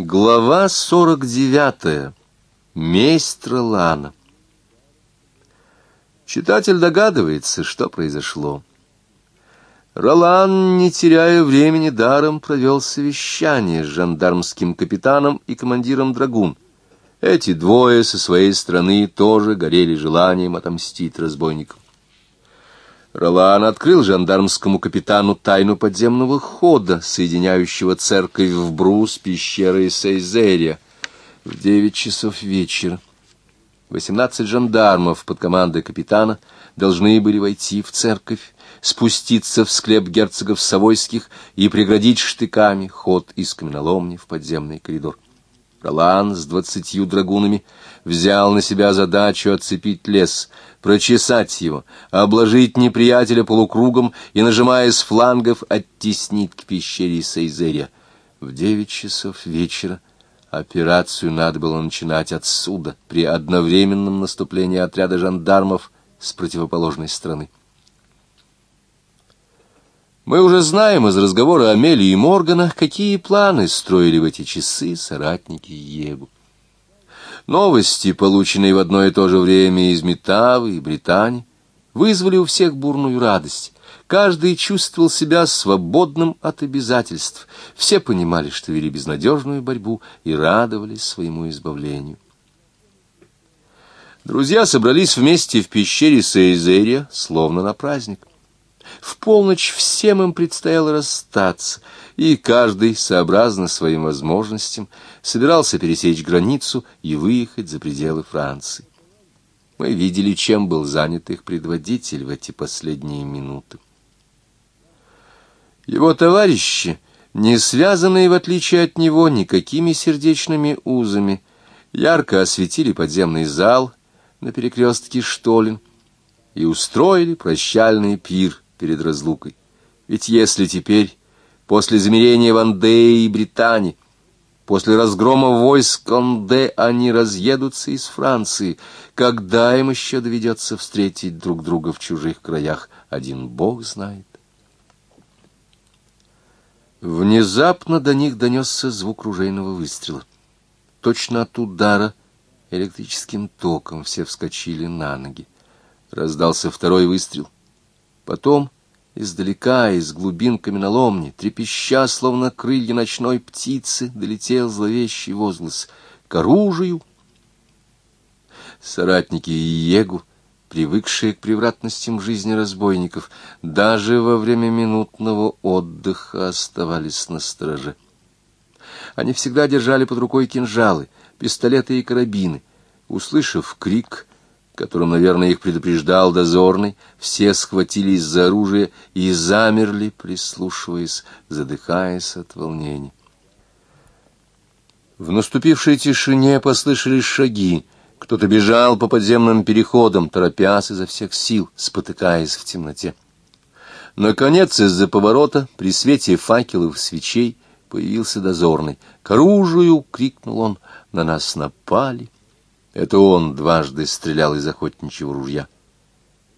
Глава 49. Месть Тролана. Читатель догадывается, что произошло. Ролан, не теряя времени даром, провел совещание с жандармским капитаном и командиром драгун. Эти двое со своей стороны тоже горели желанием отомстить разбойникам. Ролан открыл жандармскому капитану тайну подземного хода, соединяющего церковь в Бру с пещерой Сейзерия. В девять часов вечера восемнадцать жандармов под командой капитана должны были войти в церковь, спуститься в склеп герцогов Савойских и преградить штыками ход из каменоломни в подземный коридор. Ролан с двадцатью драгунами взял на себя задачу отцепить лес — прочесать его, обложить неприятеля полукругом и, нажимая с флангов, оттеснить к пещере Сейзерия. В девять часов вечера операцию надо было начинать отсюда, при одновременном наступлении отряда жандармов с противоположной стороны. Мы уже знаем из разговора Амелии и Моргана, какие планы строили в эти часы соратники Егу. Новости, полученные в одно и то же время из Метавы и Британии, вызвали у всех бурную радость. Каждый чувствовал себя свободным от обязательств. Все понимали, что вели безнадежную борьбу и радовались своему избавлению. Друзья собрались вместе в пещере Сейзерия, словно на праздник. В полночь всем им предстояло расстаться, и каждый, сообразно своим возможностям, собирался пересечь границу и выехать за пределы Франции. Мы видели, чем был занят их предводитель в эти последние минуты. Его товарищи, не связанные, в отличие от него, никакими сердечными узами, ярко осветили подземный зал на перекрестке Штолин и устроили прощальный пир перед разлукой. Ведь если теперь, после замерения Вандеи и Британии, после разгрома войск Конде они разъедутся из Франции, когда им еще доведется встретить друг друга в чужих краях, один бог знает. Внезапно до них донесся звук ружейного выстрела. Точно от удара электрическим током все вскочили на ноги. Раздался второй выстрел — Потом издалека, из глубин каменоломни, трепеща, словно крылья ночной птицы, долетел зловещий возглас «К оружию!» Соратники Иегу, привыкшие к превратностям жизни разбойников, даже во время минутного отдыха оставались на страже. Они всегда держали под рукой кинжалы, пистолеты и карабины. Услышав крик, которым, наверное, их предупреждал дозорный, все схватились за оружие и замерли, прислушиваясь, задыхаясь от волнений. В наступившей тишине послышались шаги. Кто-то бежал по подземным переходам, торопясь изо всех сил, спотыкаясь в темноте. Наконец, из-за поворота, при свете факелов свечей, появился дозорный. «К оружию!» — крикнул он. «На нас напали!» Это он дважды стрелял из охотничьего ружья.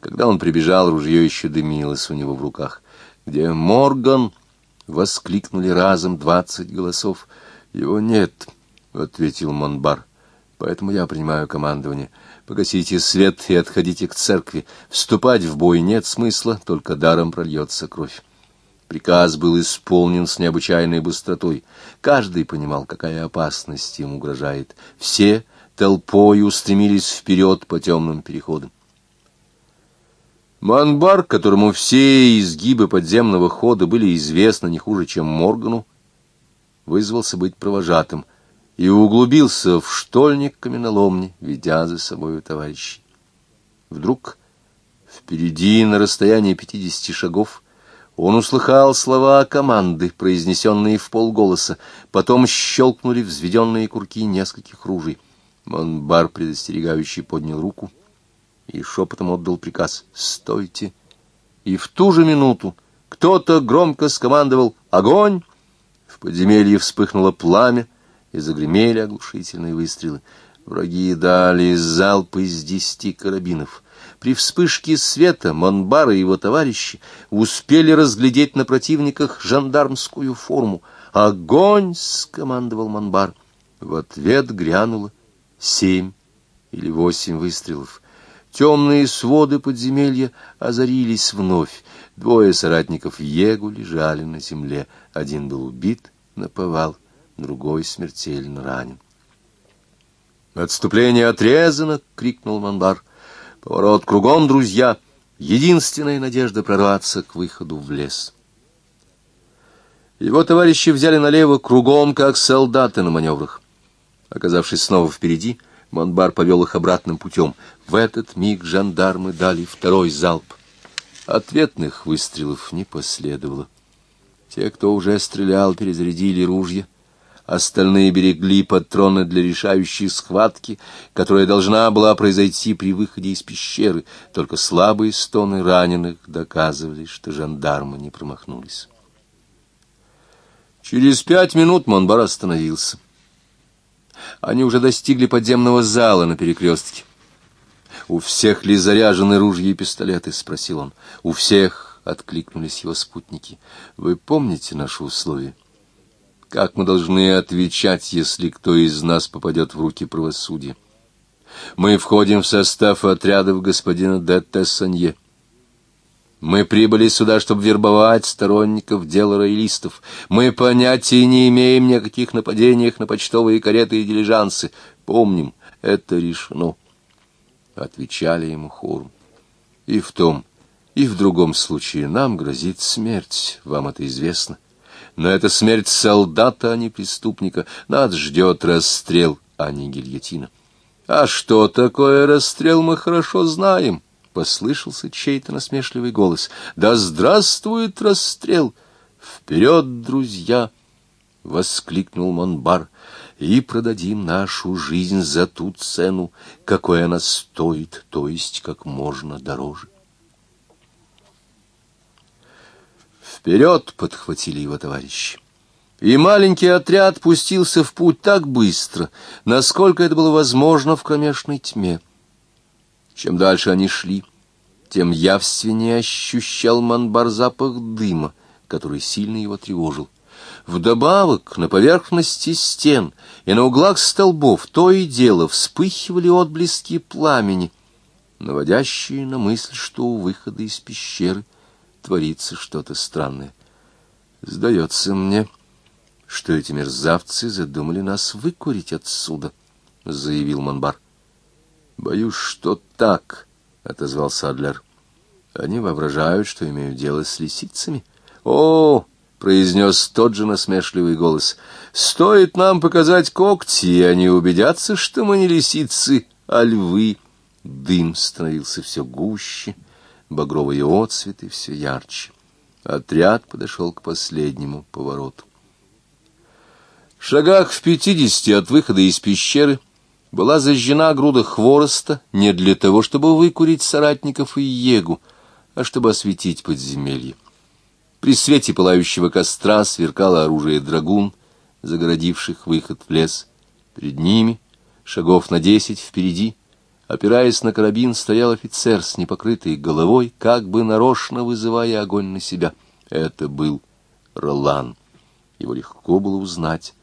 Когда он прибежал, ружье еще дымилось у него в руках. «Где Морган?» — воскликнули разом двадцать голосов. «Его нет», — ответил Монбар. «Поэтому я принимаю командование. Погасите свет и отходите к церкви. Вступать в бой нет смысла, только даром прольется кровь». Приказ был исполнен с необычайной быстротой. Каждый понимал, какая опасность им угрожает. Все толпой устремились вперед по темным переходам. Манбар, которому все изгибы подземного хода были известны не хуже, чем Моргану, вызвался быть провожатым и углубился в штольник каменоломни, ведя за собою товарищей. Вдруг впереди, на расстоянии пятидесяти шагов, он услыхал слова команды, произнесенные в полголоса, потом щелкнули взведенные курки нескольких ружей. Монбар, предостерегающий, поднял руку и шепотом отдал приказ «Стойте!». И в ту же минуту кто-то громко скомандовал «Огонь!». В подземелье вспыхнуло пламя, и загремели оглушительные выстрелы. Враги дали залп из десяти карабинов. При вспышке света Монбар и его товарищи успели разглядеть на противниках жандармскую форму — «Огонь!» — скомандовал Манбар. В ответ грянуло семь или восемь выстрелов. Темные своды подземелья озарились вновь. Двое соратников Егу лежали на земле. Один был убит наповал, другой смертельно ранен. «Отступление отрезано!» — крикнул Манбар. «Поворот кругом, друзья! Единственная надежда прорваться к выходу в лес». Его товарищи взяли налево кругом, как солдаты на маневрах. Оказавшись снова впереди, Монбар повел их обратным путем. В этот миг жандармы дали второй залп. Ответных выстрелов не последовало. Те, кто уже стрелял, перезарядили ружья. Остальные берегли патроны для решающей схватки, которая должна была произойти при выходе из пещеры. Только слабые стоны раненых доказывали, что жандармы не промахнулись. Через пять минут Монбар остановился. Они уже достигли подземного зала на перекрестке. «У всех ли заряжены ружья и пистолеты?» — спросил он. «У всех», — откликнулись его спутники. «Вы помните наши условия? Как мы должны отвечать, если кто из нас попадет в руки правосудия? Мы входим в состав отрядов господина де Тессанье. Мы прибыли сюда, чтобы вербовать сторонников дела роялистов. Мы понятия не имеем ни о каких нападениях на почтовые кареты и дилижансы. Помним, это решено. Отвечали ему хором. И в том, и в другом случае нам грозит смерть, вам это известно. Но это смерть солдата, а не преступника. Нас ждет расстрел, а не гильотина. А что такое расстрел, мы хорошо знаем. — послышался чей-то насмешливый голос. «Да здравствует расстрел! Вперед, друзья!» — воскликнул Монбар. «И продадим нашу жизнь за ту цену, какой она стоит, то есть как можно дороже». «Вперед!» — подхватили его товарищи. И маленький отряд пустился в путь так быстро, насколько это было возможно в кромешной тьме. Чем дальше они шли, тем явственнее ощущал Манбар запах дыма, который сильно его тревожил. Вдобавок на поверхности стен и на углах столбов то и дело вспыхивали отблески пламени, наводящие на мысль, что у выхода из пещеры творится что-то странное. Сдается мне, что эти мерзавцы задумали нас выкурить отсюда, — заявил Манбар. Боюсь, что так, — отозвался Адлер. Они воображают, что имеют дело с лисицами. О, — произнес тот же насмешливый голос, — стоит нам показать когти, и они убедятся, что мы не лисицы, а львы. Дым становился все гуще, багровые отцветы все ярче. Отряд подошел к последнему повороту. В шагах в пятидесяти от выхода из пещеры — была зажжена груда хвороста не для того, чтобы выкурить соратников и егу, а чтобы осветить подземелье. При свете пылающего костра сверкало оружие драгун, загородивших выход в лес. Перед ними, шагов на десять впереди, опираясь на карабин, стоял офицер с непокрытой головой, как бы нарочно вызывая огонь на себя. Это был Ролан. Его легко было узнать.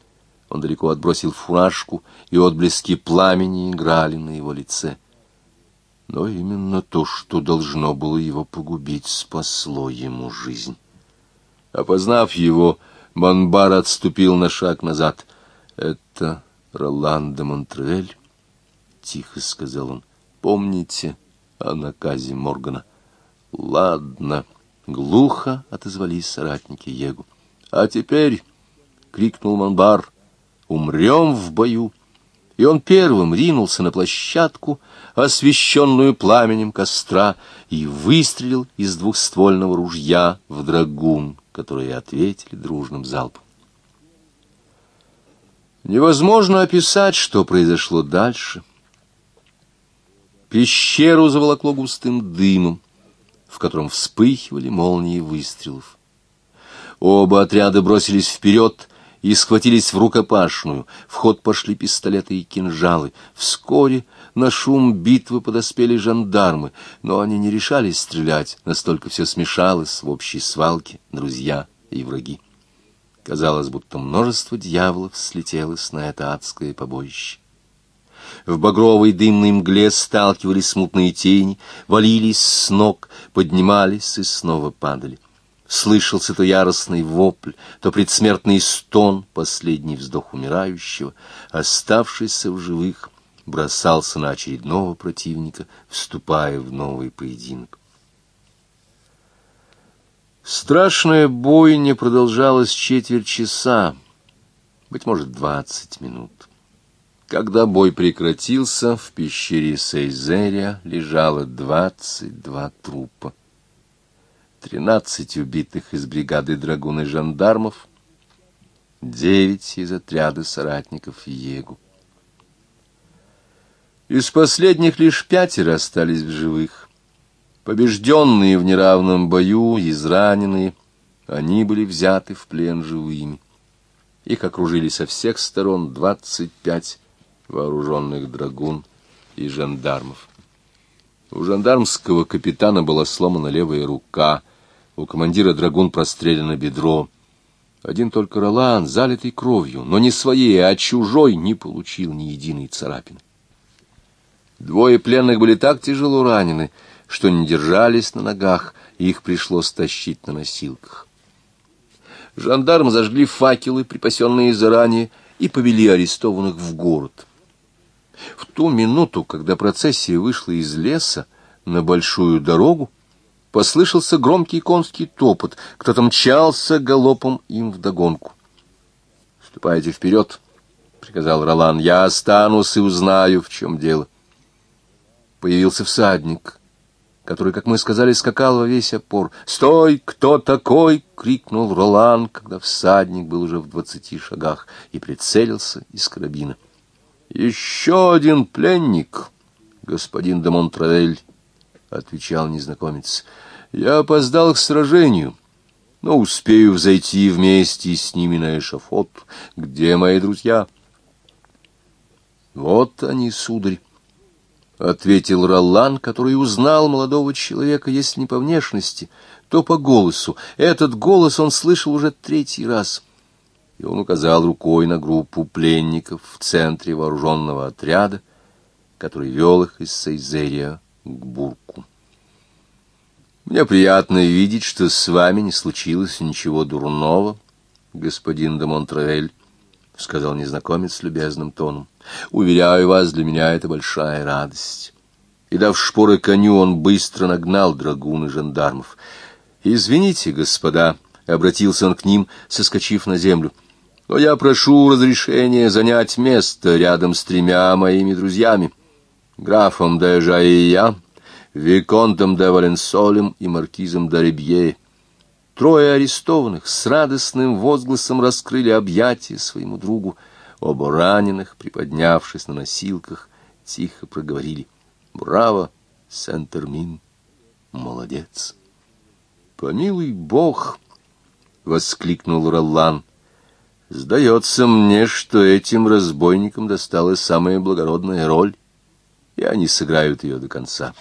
Он далеко отбросил фуражку, и отблески пламени играли на его лице. Но именно то, что должно было его погубить, спасло ему жизнь. Опознав его, Монбар отступил на шаг назад. «Это Ролан де Монтревель?» — тихо сказал он. «Помните о наказе Моргана?» «Ладно», — глухо отозвались соратники Егу. «А теперь...» — крикнул Монбар — умрем в бою. И он первым ринулся на площадку, освещенную пламенем костра, и выстрелил из двухствольного ружья в драгун, которые ответили дружным залпом. Невозможно описать, что произошло дальше. Пещеру заволокло густым дымом, в котором вспыхивали молнии выстрелов. Оба отряда бросились вперед, и схватились в рукопашную. В ход пошли пистолеты и кинжалы. Вскоре на шум битвы подоспели жандармы, но они не решались стрелять, настолько все смешалось в общей свалке, друзья и враги. Казалось, будто множество дьяволов слетелось на это адское побоище. В багровой дымной мгле сталкивались смутные тени, валились с ног, поднимались и снова падали. Слышался то яростный вопль, то предсмертный стон, последний вздох умирающего, оставшийся в живых, бросался на очередного противника, вступая в новый поединок. Страшная бойня продолжалась четверть часа, быть может, двадцать минут. Когда бой прекратился, в пещере Сейзерия лежало двадцать два трупа. Тринадцать убитых из бригады драгун и жандармов, девять из отряда соратников Егу. Из последних лишь пятеро остались в живых. Побежденные в неравном бою, израненные, они были взяты в плен живыми. Их окружили со всех сторон двадцать пять вооруженных драгун и жандармов. У жандармского капитана была сломана левая рука, у командира драгун прострелено бедро. Один только Ролан, залитый кровью, но не своей, а чужой, не получил ни единой царапины. Двое пленных были так тяжело ранены, что не держались на ногах, и их пришлось тащить на носилках. Жандармы зажгли факелы, припасенные заранее, и повели арестованных в город. В ту минуту, когда процессия вышла из леса на большую дорогу, послышался громкий конский топот, кто-то мчался галопом им вдогонку. «Ступайте вперед», — приказал Ролан, — «я останусь и узнаю, в чем дело» появился всадник, который, как мы сказали, скакал во весь опор. «Стой! Кто такой?» — крикнул Ролан, когда всадник был уже в двадцати шагах и прицелился из карабина. «Еще один пленник, господин де Монтравель», — отвечал незнакомец. «Я опоздал к сражению». Но успею взойти вместе с ними на эшафот. Где мои друзья? Вот они, сударь. — ответил Ролан, который узнал молодого человека, если не по внешности, то по голосу. Этот голос он слышал уже третий раз. И он указал рукой на группу пленников в центре вооруженного отряда, который вел их из Сейзерия к Бурку. «Мне приятно видеть, что с вами не случилось ничего дурного, господин де Монтравель», — сказал незнакомец любезным тоном. Уверяю вас, для меня это большая радость. И дав шпоры коню, он быстро нагнал драгун и жандармов. «Извините, господа», — обратился он к ним, соскочив на землю, — «но я прошу разрешения занять место рядом с тремя моими друзьями, графом де Жаия, виконтом де Валенсолем и маркизом де Рибье». Трое арестованных с радостным возгласом раскрыли объятия своему другу. Оба раненых, приподнявшись на носилках, тихо проговорили «Браво, Сент-Эрмин! Молодец!» «Помилуй Бог!» — воскликнул Роллан. «Сдается мне, что этим разбойникам досталась самая благородная роль, и они сыграют ее до конца».